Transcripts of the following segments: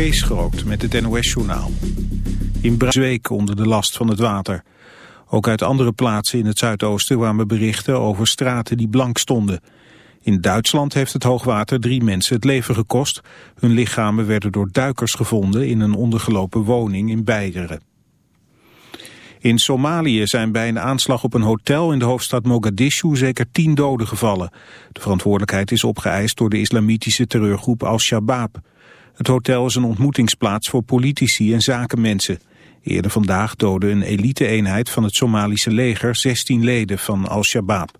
Kees met het NOS-journaal. In Brunsweek onder de last van het water. Ook uit andere plaatsen in het zuidoosten kwamen berichten over straten die blank stonden. In Duitsland heeft het hoogwater drie mensen het leven gekost. Hun lichamen werden door duikers gevonden in een ondergelopen woning in Beieren. In Somalië zijn bij een aanslag op een hotel in de hoofdstad Mogadishu zeker tien doden gevallen. De verantwoordelijkheid is opgeëist door de islamitische terreurgroep Al-Shabaab. Het hotel is een ontmoetingsplaats voor politici en zakenmensen. Eerder vandaag doodde een elite-eenheid van het Somalische leger 16 leden van Al-Shabaab.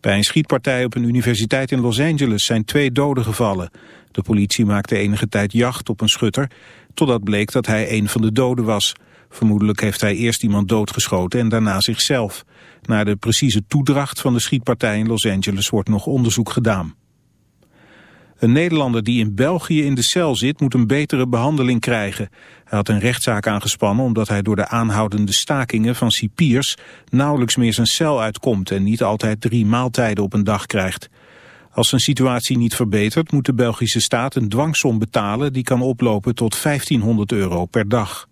Bij een schietpartij op een universiteit in Los Angeles zijn twee doden gevallen. De politie maakte enige tijd jacht op een schutter, totdat bleek dat hij een van de doden was. Vermoedelijk heeft hij eerst iemand doodgeschoten en daarna zichzelf. Naar de precieze toedracht van de schietpartij in Los Angeles wordt nog onderzoek gedaan. Een Nederlander die in België in de cel zit moet een betere behandeling krijgen. Hij had een rechtszaak aangespannen omdat hij door de aanhoudende stakingen van cipiers nauwelijks meer zijn cel uitkomt en niet altijd drie maaltijden op een dag krijgt. Als zijn situatie niet verbetert moet de Belgische staat een dwangsom betalen die kan oplopen tot 1500 euro per dag.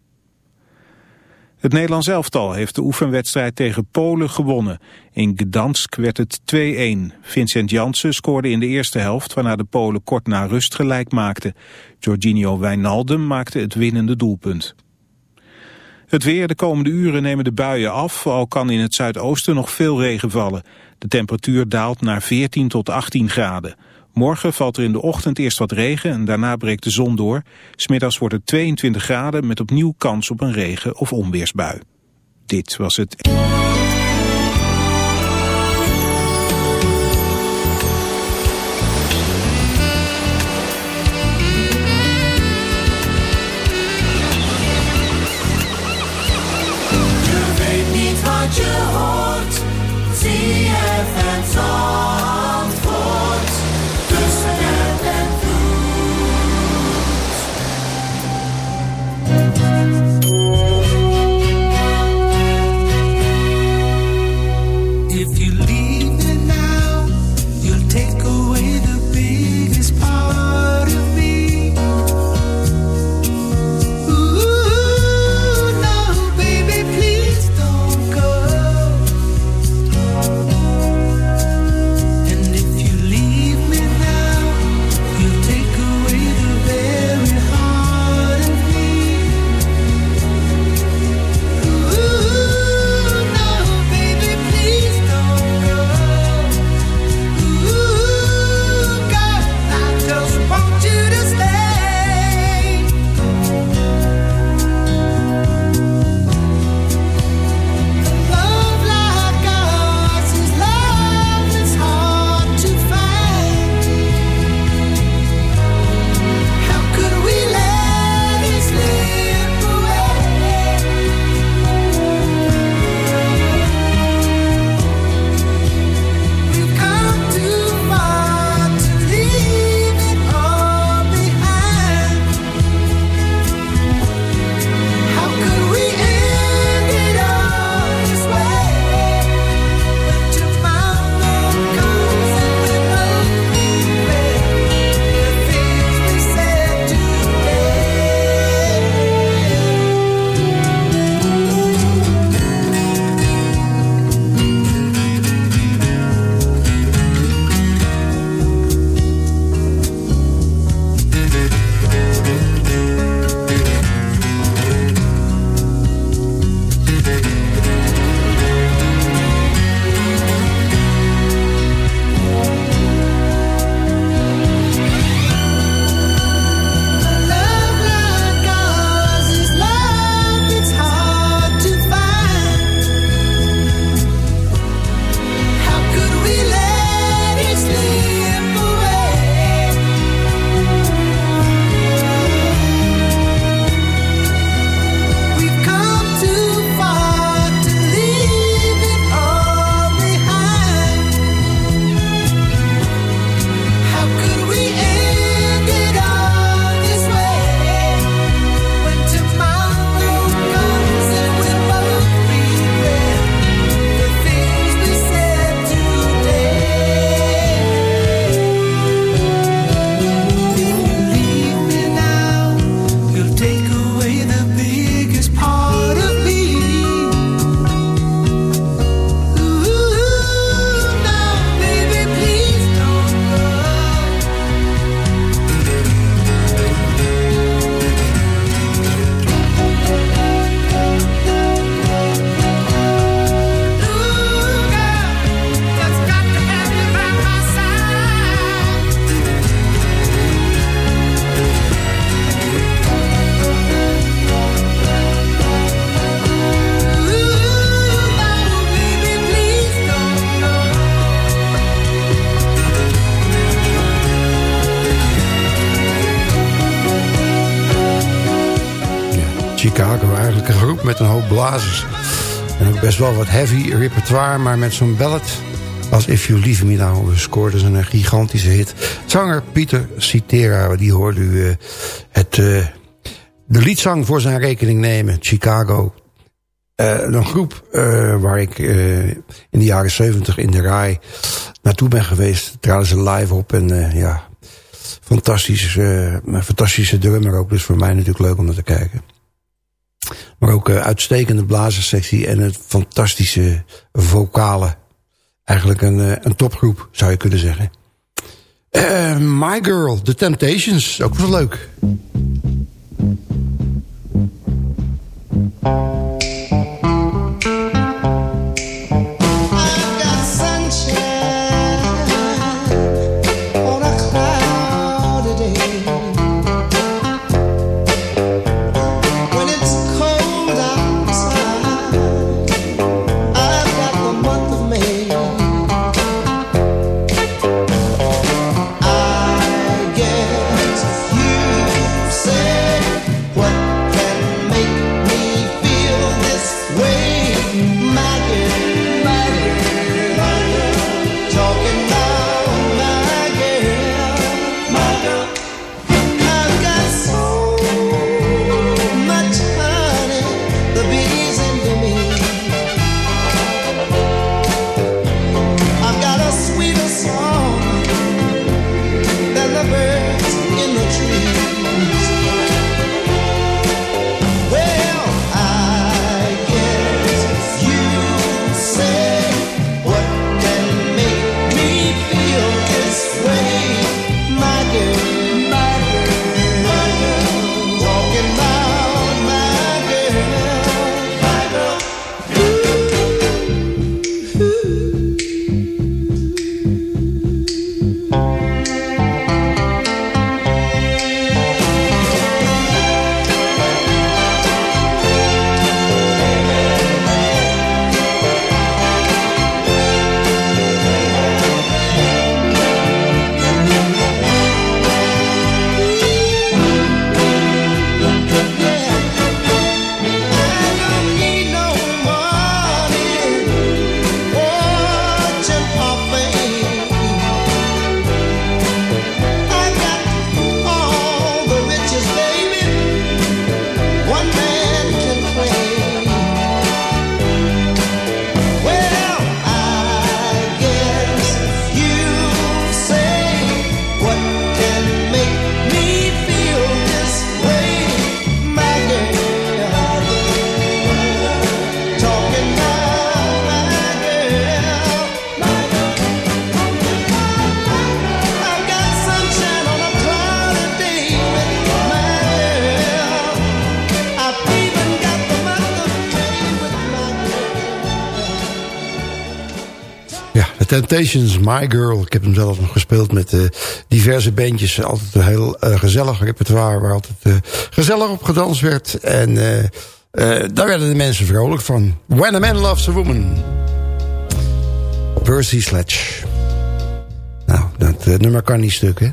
Het Nederlands elftal heeft de oefenwedstrijd tegen Polen gewonnen. In Gdansk werd het 2-1. Vincent Janssen scoorde in de eerste helft, waarna de Polen kort na rust gelijk maakten. Jorginho Wijnaldum maakte het winnende doelpunt. Het weer, de komende uren nemen de buien af, al kan in het zuidoosten nog veel regen vallen. De temperatuur daalt naar 14 tot 18 graden. Morgen valt er in de ochtend eerst wat regen en daarna breekt de zon door. Smiddags wordt het 22 graden met opnieuw kans op een regen- of onweersbui. Dit was het... Met een hoop blazers. En ook best wel wat heavy repertoire, maar met zo'n ballad als If You Leave Me Now scoorde ze een gigantische hit. Zanger Pieter Citera, die hoorde u uh, het, uh, de liedzang voor zijn rekening nemen. Chicago. Uh, een groep waar ik in de jaren 70 in de RAI naartoe ben geweest. Traden ze live op en ja, fantastisch, fantastische drummer ook. Dus voor mij natuurlijk leuk om naar te kijken. Maar ook uitstekende blazerssectie en het fantastische vocale eigenlijk een, eh, een topgroep, zou je kunnen zeggen. Uh, My Girl, The Temptations, ook wel leuk. Temptations, My Girl. Ik heb hem zelf nog gespeeld met uh, diverse bandjes. Altijd een heel uh, gezellig repertoire waar altijd uh, gezellig op gedanst werd. En daar werden de mensen vrolijk van. When a Man Loves a Woman. Percy Sledge. Nou, dat nummer kan niet stuk, hè?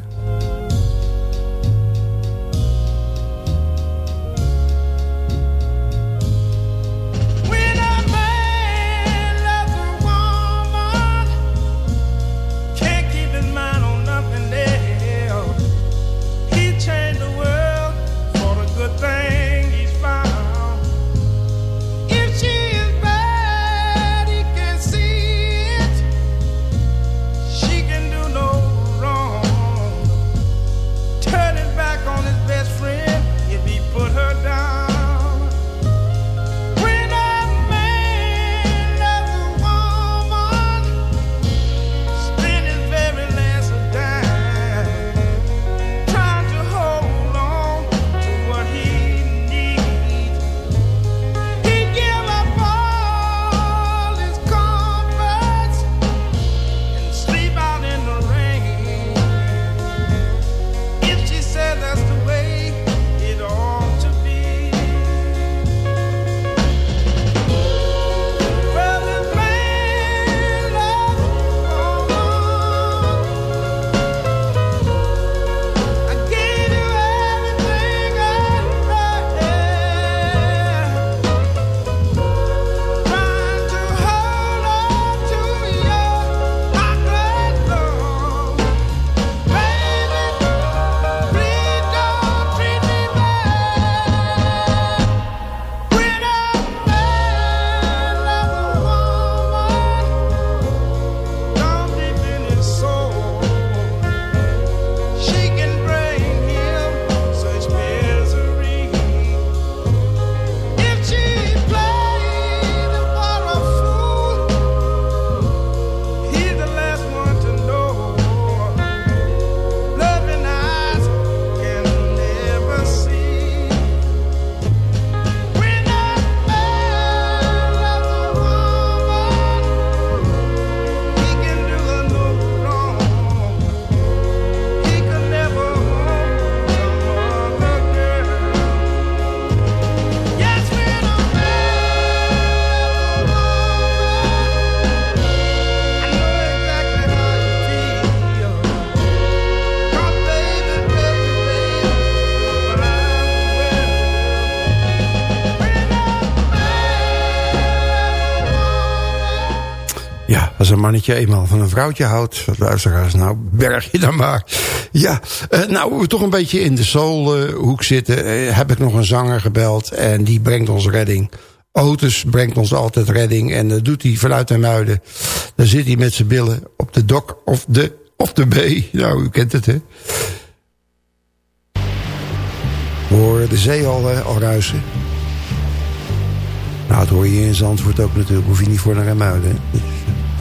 Als een mannetje eenmaal van een vrouwtje houdt. Luisteraars, nou berg je dan maar. Ja, uh, nou we toch een beetje in de soulhoek zitten. Uh, heb ik nog een zanger gebeld en die brengt ons redding. Otis brengt ons altijd redding en dat doet hij vanuit de muiden. Dan zit hij met zijn billen op de dok of de, of de B. Nou, u kent het hè. We horen de zee al, al ruisen. Nou, dat hoor je in Zandvoort ook natuurlijk. Hoef je niet voor naar Remuiden.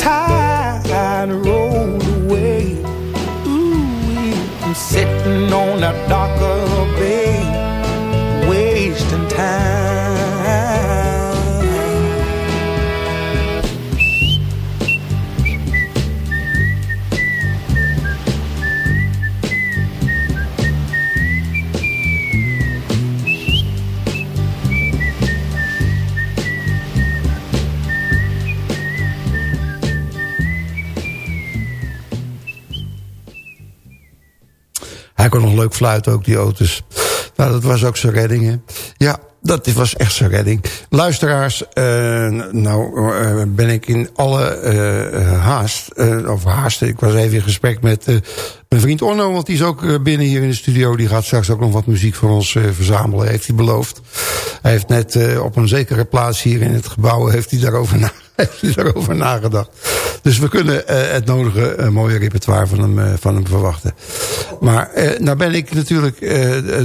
tide roll away. Ooh, I'm sitting on a darker bay, wasting time. Kon nog leuk fluiten, ook die auto's. Nou, dat was ook zijn redding, hè? Ja, dat was echt zijn redding. Luisteraars, uh, nou uh, ben ik in alle uh, haast, of haast, ik was even in gesprek met mijn vriend Orno, want die is ook binnen hier in de studio. Die gaat straks ook nog wat muziek voor ons verzamelen, heeft hij beloofd. Hij heeft net op een zekere plaats hier in het gebouw, heeft hij daarover na heeft hij daarover nagedacht. Dus we kunnen uh, het nodige uh, mooie repertoire van hem, uh, van hem verwachten. Maar nou ben ik natuurlijk,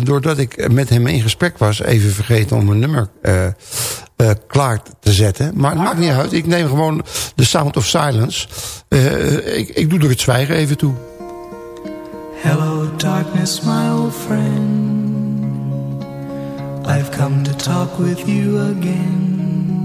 doordat ik met hem in gesprek was... even vergeten om een nummer klaar te zetten. Maar het maakt niet uit. Ik neem gewoon The Sound of Silence. ik, ik doe er het zwijgen even toe. Hello darkness, my old friend. I've come to talk with you again.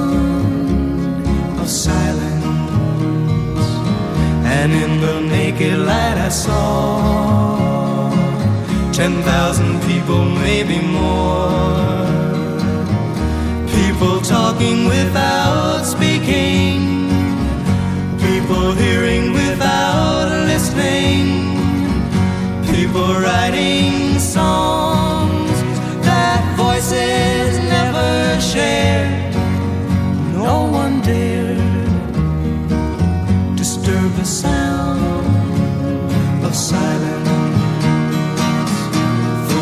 naked light I saw Ten thousand people, maybe more. People talking without speaking. People hearing without listening. People writing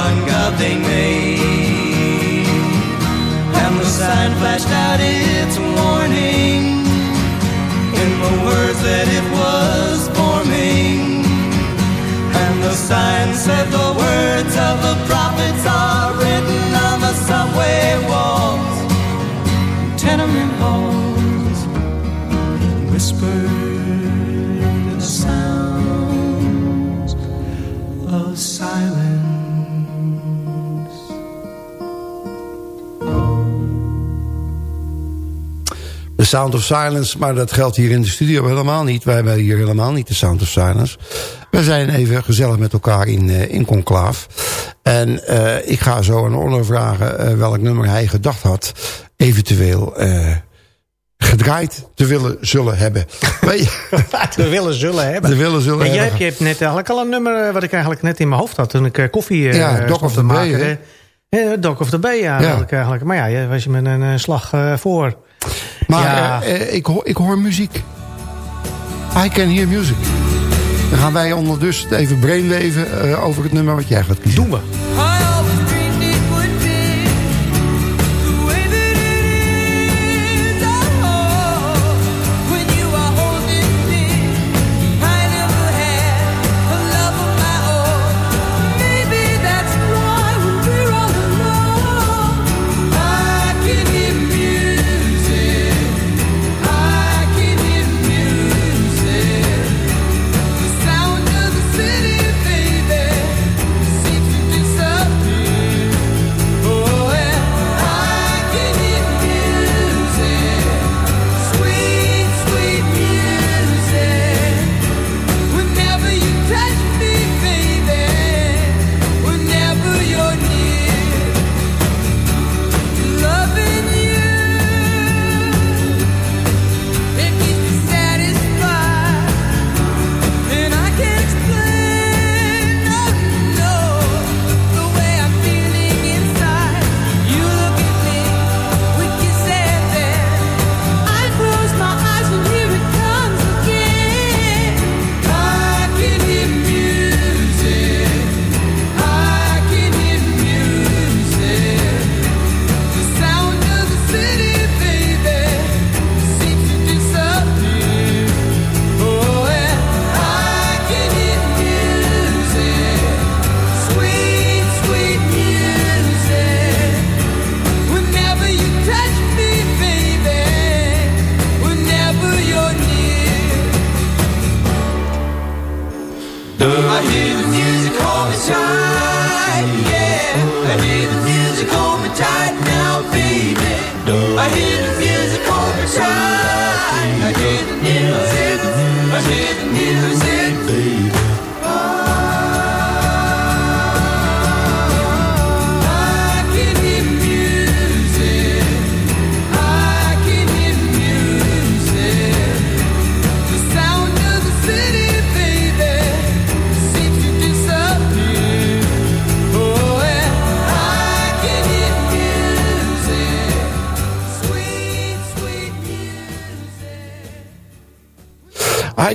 neon god they made. And the sign flashed out its warning in the words that it was forming. And the sign said the words of the prophets are Sound of Silence, maar dat geldt hier in de studio helemaal niet. Wij hebben hier helemaal niet de Sound of Silence. We zijn even gezellig met elkaar in, eh, in conclaaf. En eh, ik ga zo aan Orlo vragen eh, welk nummer hij gedacht had... eventueel gedraaid te willen zullen hebben. We willen zullen hebben. te willen zullen Maar jij hebben. hebt, je hebt net eigenlijk al een nummer wat ik eigenlijk net in mijn hoofd had toen ik koffie Ja, Doc of te the Bay, maken. hè? Eh, Doc of the Bay, ja. Ja. eigenlijk. Maar ja, je was je met een slag voor. Maar Ja. eh, eh, ik, hoor, ik hoor muziek. I can hear music. Dan gaan wij ondertussen even brainweven eh, over het nummer wat jij gaat kiezen. Doen we.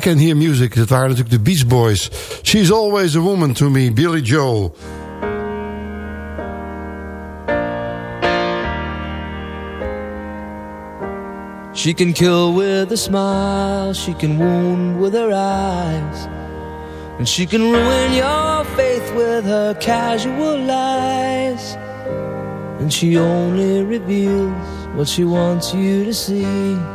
Can Hear Music, dat waren natuurlijk de Beach Boys. She's Always a Woman to Me, Billy Joel. She can kill with a smile, she can wound with her eyes. And she can ruin your faith with her casual lies. And she only reveals what she wants you to see.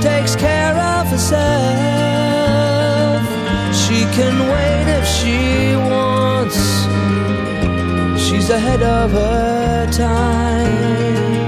Takes care of herself. She can wait if she wants. She's ahead of her time.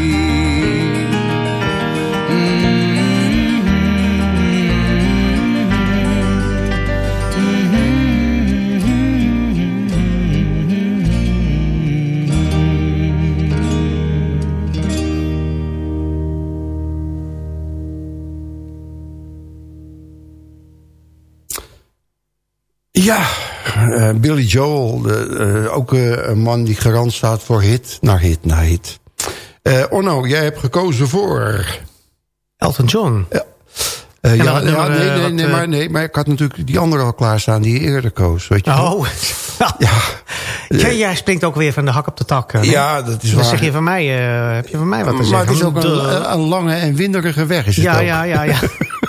Ja, eh, Billy Joel, eh, ook eh, een man die garant staat voor hit naar hit naar hit. Eh Onno, jij hebt gekozen voor... Elton John. Ja, ja, nee, nee, nee, maar, nee, maar ik had natuurlijk die andere al klaarstaan die je eerder koos. Weet je wel? Oh. Ja, Ja, jij springt ook weer van de hak op de tak. ja, dat is Dan waar. zeg je van mij, eh, heb je van mij wat te maar zeggen? het is ook een, een lange en winderige weg. Is het Ja, ook. ja, ja, ja.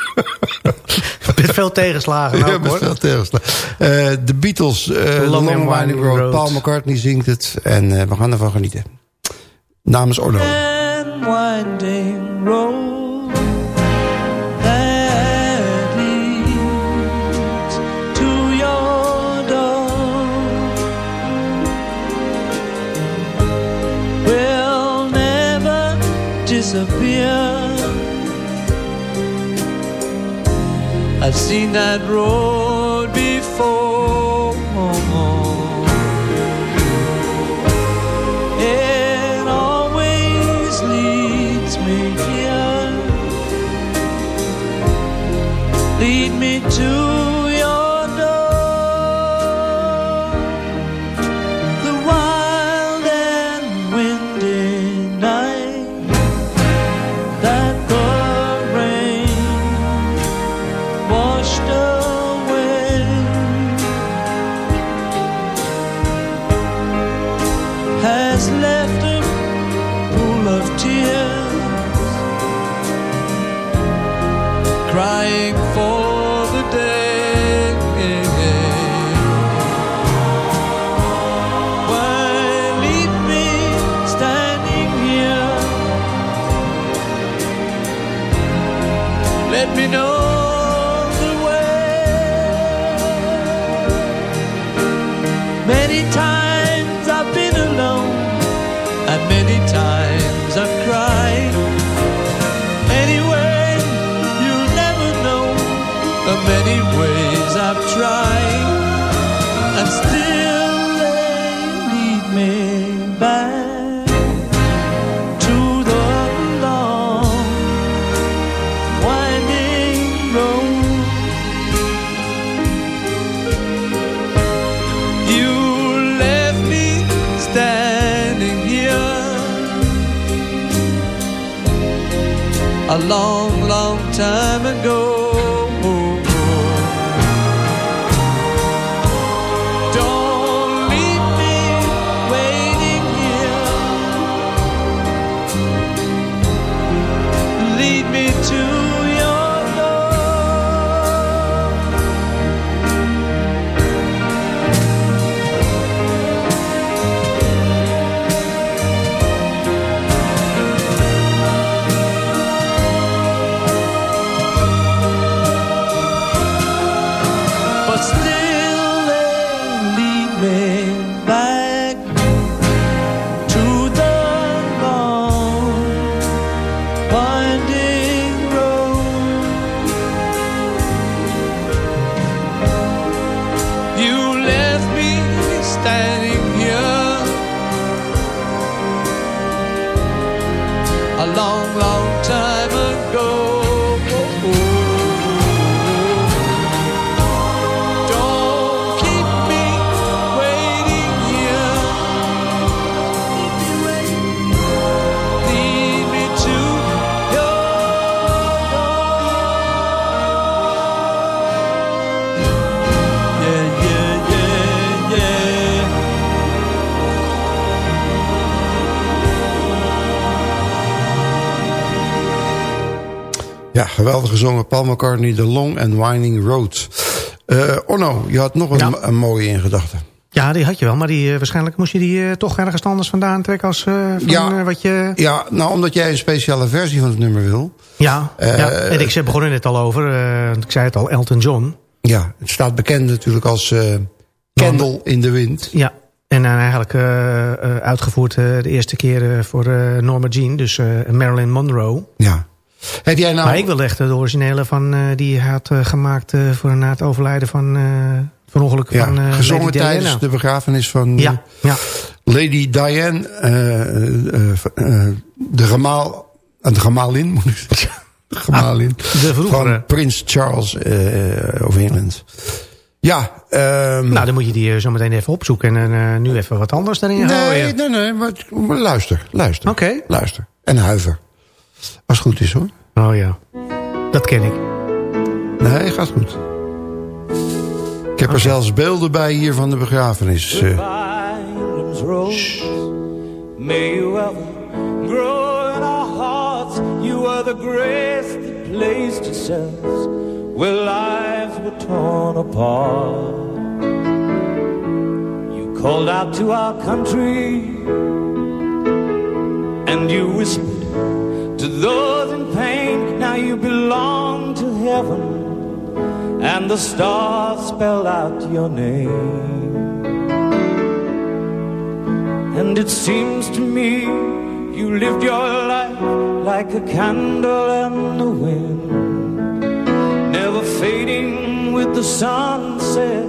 Met veel tegenslagen Ja, ook, met hoor. veel tegenslag. Eh, de Beatles, eh The Long, and Winding Road. Road. Paul McCartney zingt het en eh, we gaan ervan genieten. Namens Orno. winding road that leads to your door will never disappear. I've seen that road before. Long, long time ago. Geweldig gezongen. Paul McCartney, The Long and Winding Road. Eh Orno, je had nog een, Ja. een mooie in gedachten. Ja, die had je wel. Maar die, eh, waarschijnlijk moest je die eh, toch ergens anders vandaan trekken als van Ja. wat je... Ja, nou, omdat jij een speciale versie van het nummer wil. Ja, ja. en ik begon er net al over. ik zei het al, Elton John. Ja, het staat bekend natuurlijk als Candle in de Wind. Ja, en eh, eigenlijk uitgevoerd de eerste keer voor Norma Jean. Dus Marilyn Monroe. Ja. Heb jij nou... Maar ik wilde echt de originele van, eh, die hij had eh, gemaakt... eh, voor na het overlijden van, van ongeluk ja, van gezongen Lady tijdens Diana. de begrafenis van Ja, ja. Lady Diane, de gemaal, de gemalin, moet ik zeggen. De gemalin de van Prins Charles of Engeland. Ja, ehm, Nou, dan moet je die zo meteen even opzoeken. En nu even wat anders erin nee, gooien. nee, nee, maar, maar luister, luister. Oké. Luister. En huiver. Als het goed is hoor. Oh ja, dat ken ik. Nee, gaat goed. Ik heb er zelfs beelden bij hier van de begrafenis. eh. Violence rose. May you ever grow in our hearts. You are the grace that placed yourselves where lives were torn apart. You called out to our country and you whispered those in pain. Now you belong to heaven and the stars spell out your name. And it seems to me you lived your life like a candle in the wind, never fading with the sunset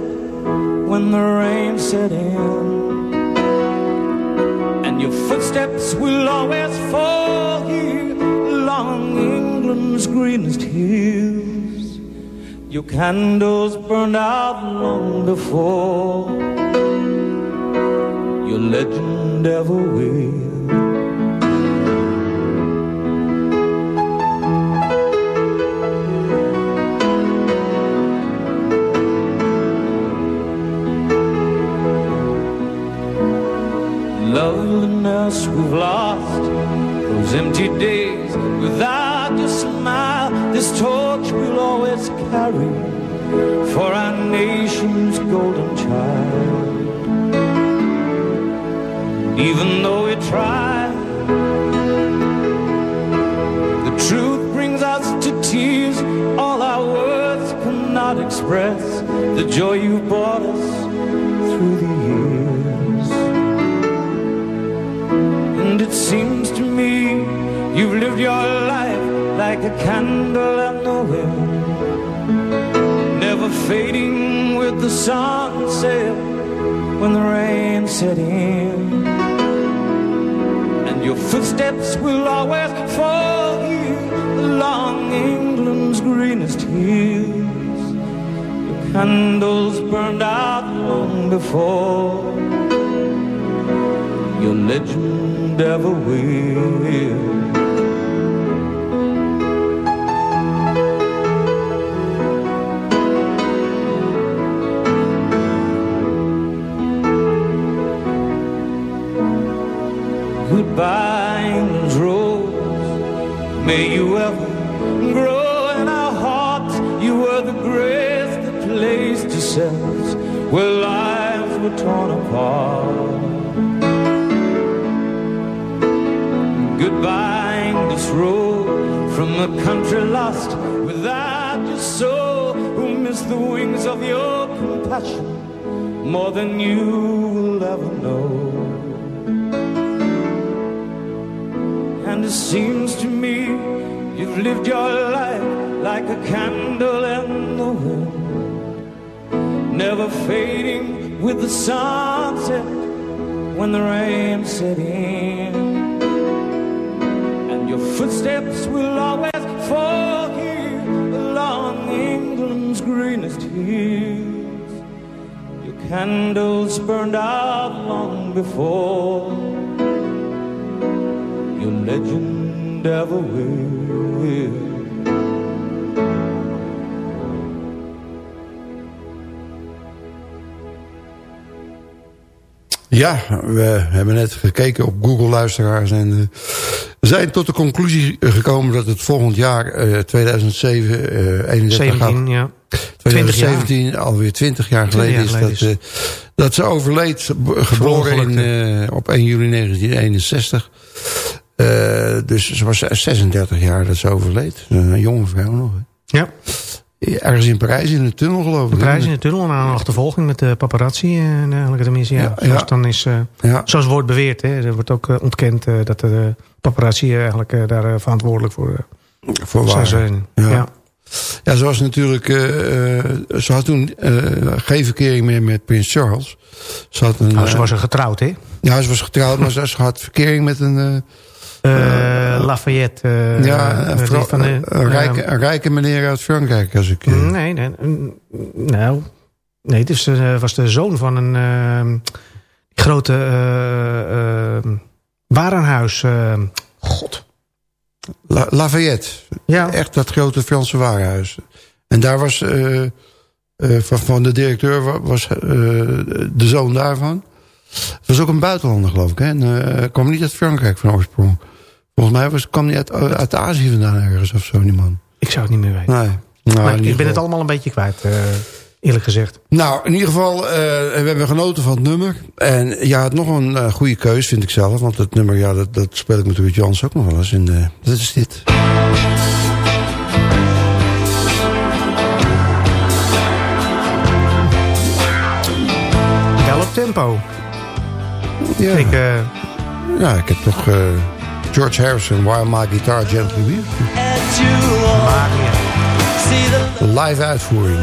when the rain set in. And your footsteps will always fall here along England's greenest hills. Your candles burned out long before your legend ever will. Loveliness we've lost, those empty days without your smile. This torch we'll always carry for our nation's golden child. Even though we try, the truth brings us to tears All our words cannot express the joy you brought us through the years. And it seems to me you've lived your life like a candle in the wind, never fading with the sunset when the rain set in. And your footsteps will always fall here along England's greenest hills. Your candles burned out long before your legend ever will. May you ever grow in our hearts. You were the grace that placed yourselves where lives were torn apart. Goodbye, English road from a country lost without your soul, who missed the wings of your compassion more than you will ever know. And it seems to me you've lived your life like a candle in the wind, never fading with the sunset when the rain set in. And your footsteps will always fall here along England's greenest hills. Your candles burned out long before your legend ever will. Ja, we hebben net gekeken op Google luisteraars en uh, zijn tot de conclusie gekomen dat het volgend jaar uh, 2007, uh, 31 17, ja. 2017 jaar. alweer 20 jaar 20 geleden is, dat, uh, dat ze overleed, geboren in, uh, op 1 juli 1961. Uh, dus ze was 36 jaar dat ze overleed. Een jonge vrouw nog. Hè. Ja. Ergens in Parijs in de tunnel geloof ik. In Parijs in de tunnel, na een achtervolging met de paparazzi en dergelijke. Tenminste, ja. Ja, Zoals, ja. Dan is, uh, Ja. zoals wordt beweerd, hè. er wordt ook ontkend uh, dat de paparazzi eigenlijk daar verantwoordelijk voor, voor zou zijn. Ja. Ja. Ze was natuurlijk. Ze had toen geen verkering meer met Prins Charles. Ze, had een, nou, ze was er getrouwd, hè? Ja, ze was getrouwd, maar ze had verkering met een. Lafayette. ja, een, van de, rijke, een rijke meneer uit Frankrijk. Als ik, nee, nee. Nou, nee, het is, was de zoon van een grote warenhuis. God. La, Lafayette. Ja. Echt dat grote Franse warenhuis. En daar was uh, uh, van, van, de directeur was uh, de zoon daarvan. Het was ook een buitenlander geloof ik. Hè? En, kwam niet uit Frankrijk van oorsprong. Volgens mij was, kwam hij uit, uit Azië vandaan ergens of zo, die man. Ik zou het niet meer weten. Nee. Nou, maar ik ben geval. het allemaal een beetje kwijt, eerlijk gezegd. Nou, in ieder geval, we hebben genoten van het nummer. En ja, het nog een goede keus vind ik zelf. Want het nummer, ja, dat, dat speel ik met Ruud Jans ook nog wel eens. En dat is dit. Wel op tempo. Ja. Ik, uh... ja, ik heb toch uh, George Harrison, While My Guitar Gently Weeps. Live uitvoering.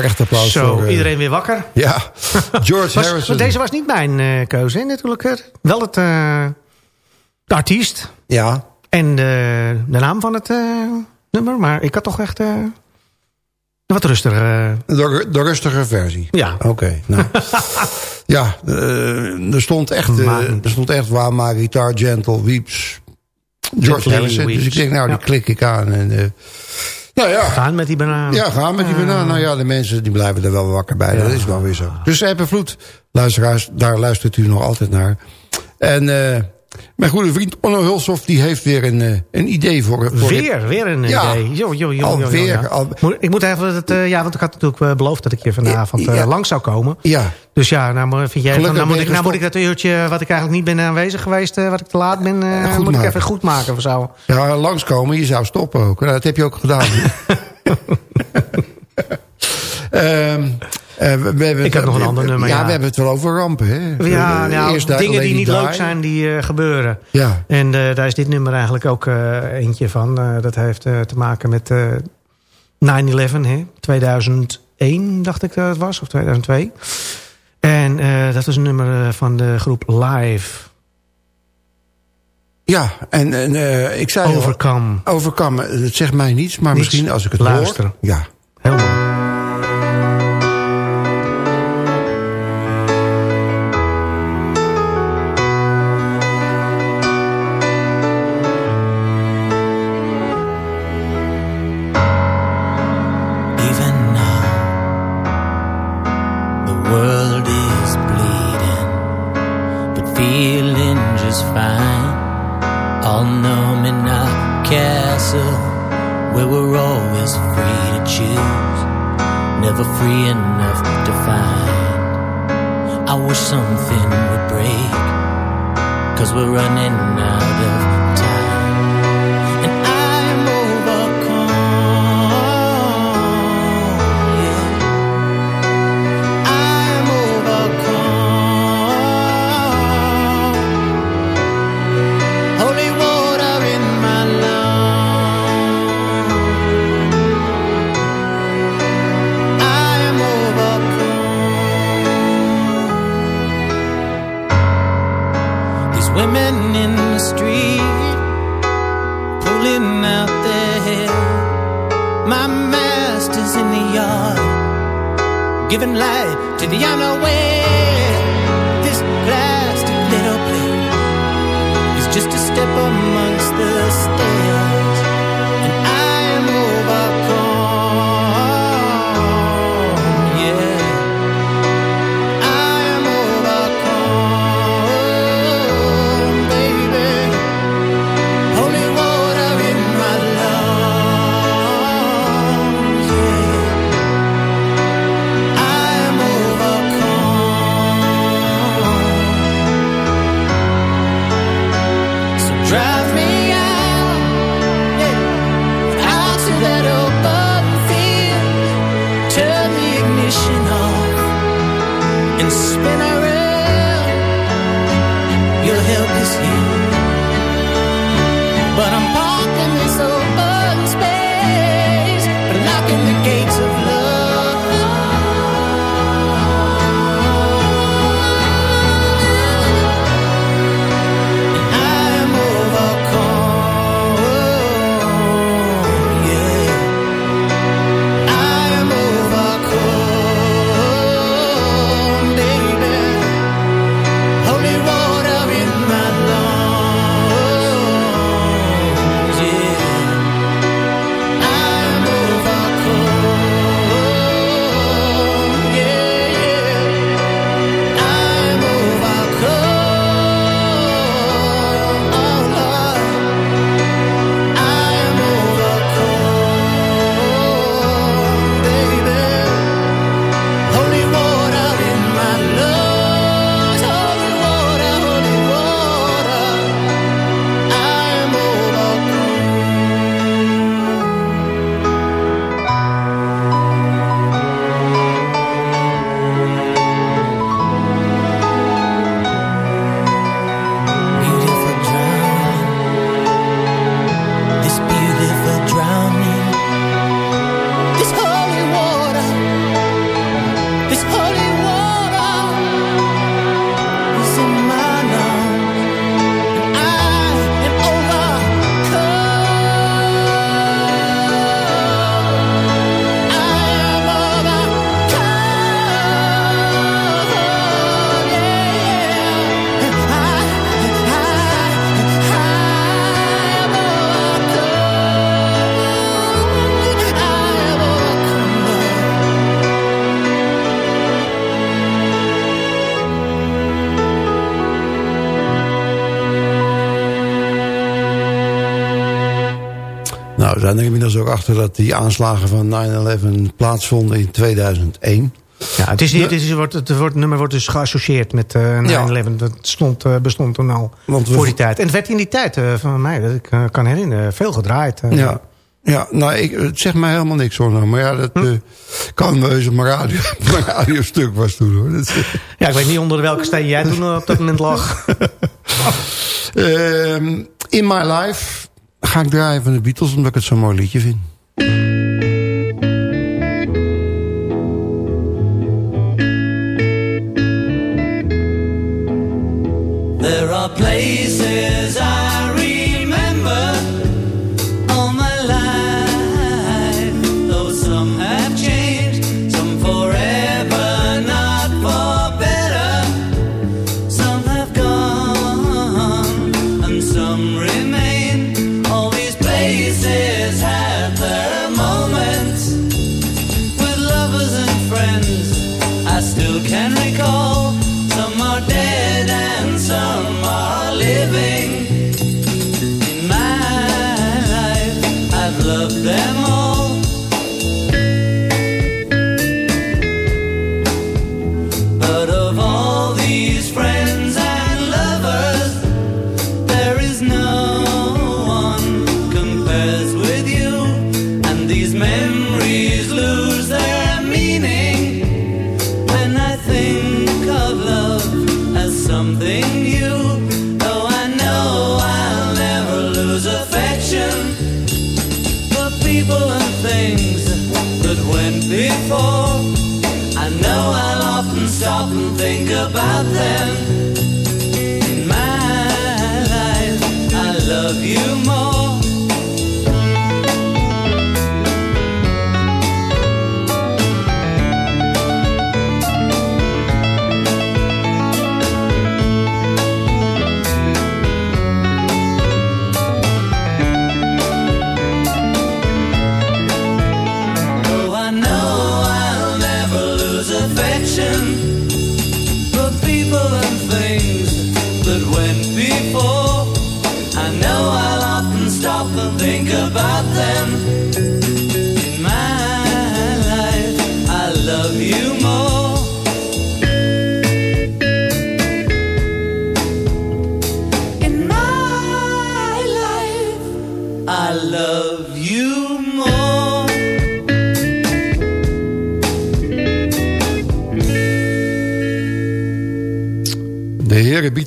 Terecht applaus Zo, voor... eh, iedereen weer wakker. Ja, George Was- Harrison. deze was niet mijn eh, keuze, natuurlijk. Wel het, eh, de artiest Ja, en de, de naam van het nummer. Maar ik had toch echt wat rustiger. de, de rustige versie. ja, Oké, nou. ja, er, stond echt, er stond echt waar maar Guitar Gentle Weeps. George Harrison. Dus ik denk, nou, die klik ik aan. En, eh, nou ja, gaan met die banaan. ja, gaan met die banaan. Nou ja, de mensen die blijven er wel wakker bij. Dat is wel weer zo. Dus Ebbe Vloed, luisteraars, daar luistert u nog altijd naar. En eh, mijn goede vriend Onno Hulshoff, die heeft weer een, eh, een idee voor... voor Weer, weer een Ja. idee. Jo, jo, Alweer, ja. al- Ik moet even het, eh, ja, want ik had natuurlijk eh, beloofd dat ik hier vanavond eh, Ja. langs zou komen. Ja, Dus ja, nou maar vind jij, Gelukkig nou, moet ik, nou moet ik dat uurtje wat ik eigenlijk niet ben aanwezig geweest, eh, wat ik te laat ben, eh, moet ik even goed maken of zo. ja, langskomen, je zou stoppen ook. Nou, dat heb je ook gedaan. Eh, we, we hebben Ik heb nog een ander nummer, Ja, ja. we hebben het wel over rampen. Hè? Ja, Eh, nou, dingen die niet leuk zijn, die eh, gebeuren. Ja, En eh, daar is dit nummer eigenlijk ook eh, eentje van. Eh, dat heeft eh, te maken met eh 9-11, hè? 2001 dacht ik dat het was, of 2002. En eh, dat is een nummer eh, van de groep Live, ja en, en eh, ik zei al, Overcome. overkam. Het zegt mij niets, maar Niets. misschien als ik het Luisteren. hoor. Ja. Heel mooi. To the unaware. Inmiddels ook achter dat die aanslagen van 9-11 plaatsvonden in 2001. Ja, het, is, het, is, het, wordt, het, wordt, het nummer wordt dus geassocieerd met eh 9-11. Dat stond, eh, bestond toen al Want we- voor die tijd. En het werd in die tijd eh, van mij, dat ik eh, kan herinneren, veel gedraaid. eh. Ja, ja nou, ik, het zegt mij helemaal niks hoor. nou, Maar ja, dat eh, kan op mijn radio, mijn radiostuk was toen hoor. Dat, Ja, ik weet niet onder welke steen jij toen op dat moment lag. Ehm, in My Life ga ik draaien van de Beatles, omdat ik het zo'n mooi liedje vind. Thank you.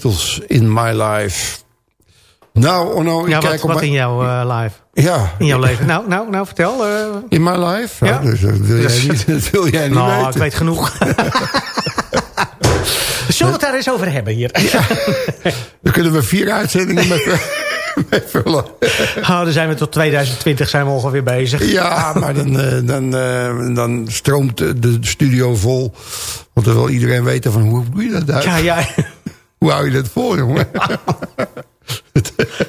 Beatles in My Life. Nou, oh nou, ik Ja, kijk wat, op wat mijn- in jouw eh, live? Ja, In jouw leven? Nou, nou, nou vertel. eh. in My Life? Ja. Ja. dus dat wil jij Dus- niet, dat wil jij niet nou, ik weten. weet genoeg. Zullen we het daar eens over hebben hier? Dan kunnen we vier uitzendingen met, eh, mee vullen. Oh, dan zijn we tot 2020 zijn we ongeveer bezig. Ja, maar dan, eh, dan, eh, dan stroomt de studio vol. Want dan wil iedereen weten van hoe doe je dat uit? Ja, ja. Hoe hou je dat vol, jongen?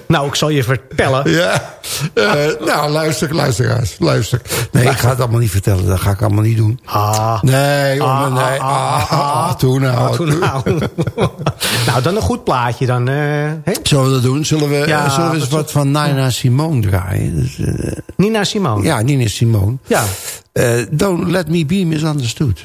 Nou, ik zal je vertellen. ja. Eh, nou, luister, luisteraars. Luister. Nee, ik ga het allemaal niet vertellen. Dat ga ik allemaal niet doen. Ah. Nee, jongen, Ah, nee. ah, Ah, ah, ah. Toen nou. Toen nou. nou, dan een goed plaatje dan. eh? Zullen we dat doen? Zullen we, Ja, zullen we eens wat van Nina Simone draaien? Dus, eh, Nina Simone. ja, Nina Simone. Ja. Don't let me be misunderstood.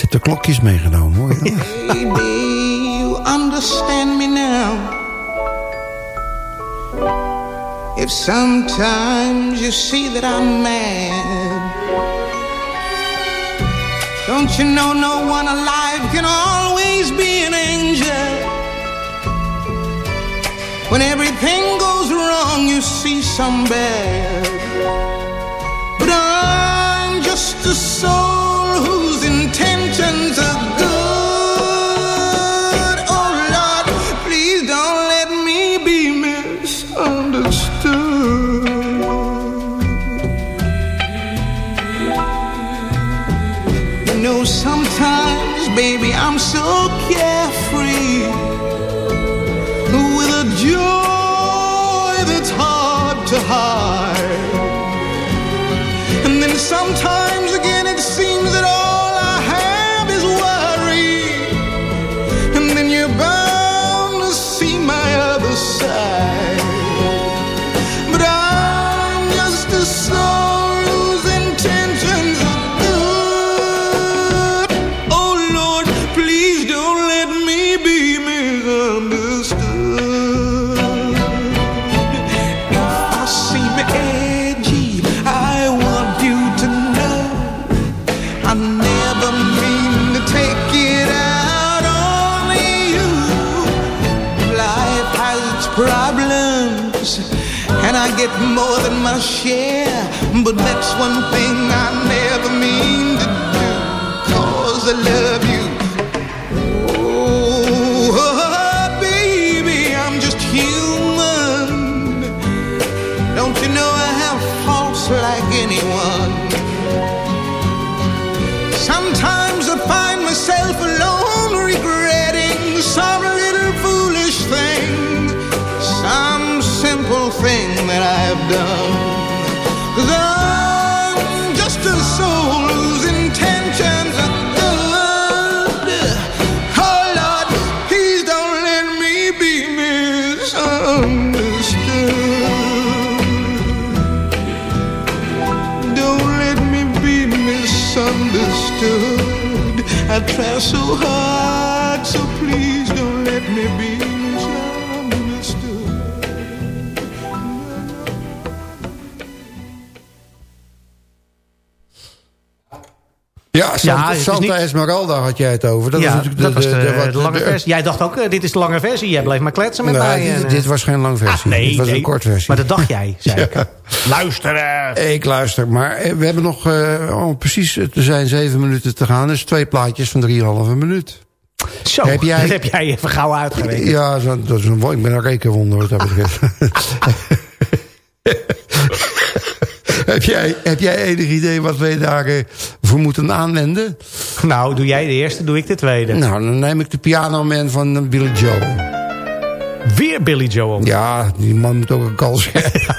Zet de klokjes meegenomen, hoor. Baby, you understand me now. If sometimes you see that I'm mad, don't you know no one alive can always be an angel? When everything goes wrong, you see some bad. But I'm just a soul Ja, Santa, niet- Esmeralda had jij het over. Dat ja, was natuurlijk dat was de, wat- de lange versie. Jij dacht ook, eh, dit is de lange versie. Jij bleef maar kletsen met Nee, mij. dit, en, eh, dit was geen lang versie. ah, nee, dit was nee. een kort versie. Maar dat dacht jij, zei ik. Luisteren! Ik luister, maar eh, we hebben nog eh, om precies te zijn zeven minuten te gaan. Dus twee plaatjes van drieënhalve minuut. Zo, Heb jij- dat heb jij even gauw uitgerekend. Ja, dat is een, ik ben een rekenwonder wat dat betreft. heb, jij, heb jij enig idee wat wij daarvoor voor moeten aanwenden? Nou, doe jij de eerste, doe ik de tweede. Nou, dan neem ik de pianoman van eh, Billy Joel. Weer Billy Joel. Ja, die man moet ook een kans hebben.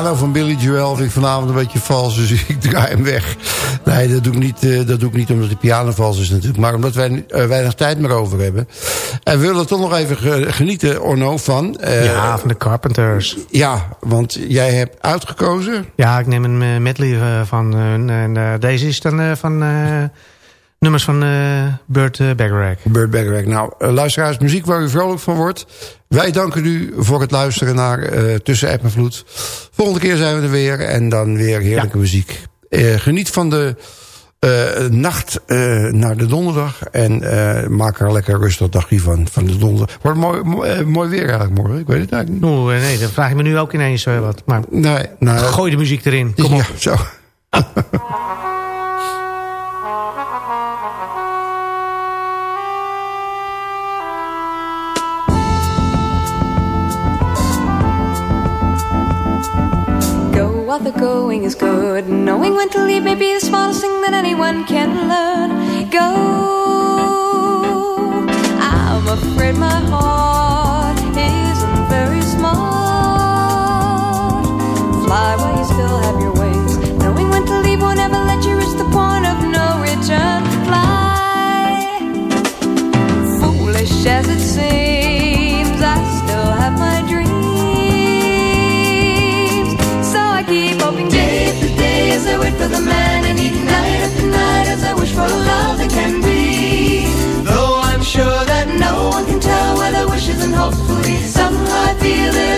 Piano van Billy Joel vind ik vanavond een beetje vals, dus ik draai hem weg. Nee, dat doe ik niet, eh, dat doe ik niet omdat de piano vals is natuurlijk, maar omdat wij er weinig tijd meer over hebben. En we willen toch nog even ge- genieten, Orno, van... eh, ja, van de Carpenters. ja, want jij hebt uitgekozen... Ja, ik neem een eh, medley eh, van hun. En eh, deze is dan eh, van eh, nummers van eh Burt uh, Bacharach. Burt Bacharach. Nou, eh, luisteraars, muziek waar u vrolijk van wordt. Wij danken u voor het luisteren naar Tussen App en Vloed. Volgende keer zijn we er weer en dan weer heerlijke muziek. Geniet van de nacht naar de donderdag. En maak er lekker rustig dagje van, van de donderdag. Wordt mooi, mooi, mooi weer eigenlijk morgen. Ik weet het eigenlijk niet. Oeh, nee, dan vraag je me nu ook ineens wat. Maar Nee, nou, gooi de muziek erin. Kom op. Ja, zo. while the going is good. Knowing when to leave may be the smallest thing that anyone can learn. Go. I'm afraid my heart isn't very smart. Fly while you still have your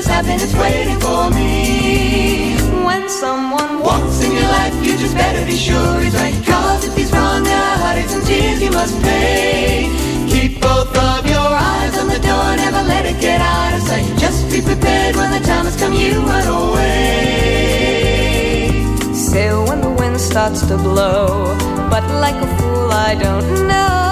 there's happiness waiting for me. When someone walks in your life, you just better be sure he's right. Cause if he's wrong, there are heartaches and tears you must pay. Keep both of your eyes on the door, never let it get out of sight. Just be prepared when the time has come, you run away. Sail when the wind starts to blow, but like a fool, I don't know.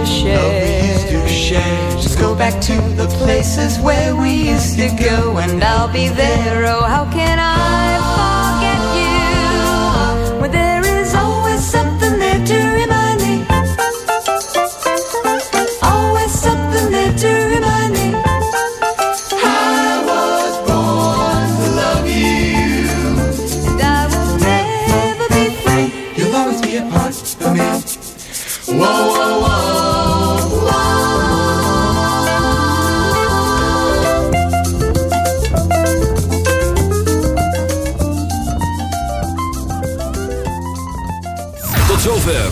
We used to share. Just go back to the places where we used to go, and I'll be there. Oh, how can I